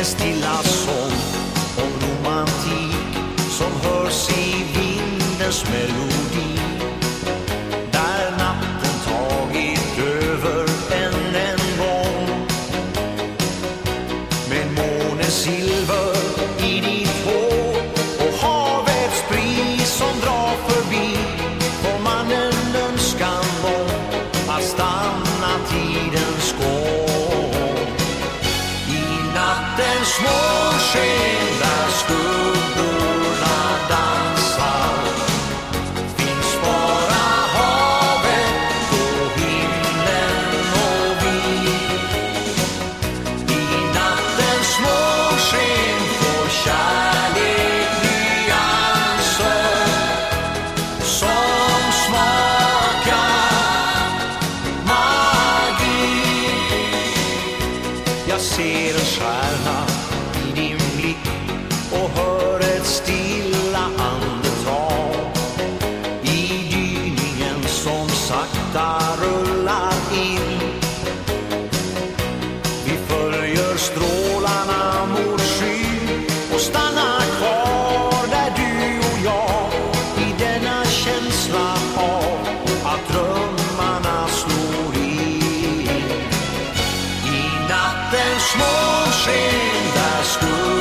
En stilla sång om romantik som hörs i små där skuggorna dansar. Finns bara havet och himlen och vi. I nattens små sken får kärlek nyanser som smakar magi. Jag ser en stjärna small shade that's stood.